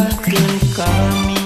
akan kami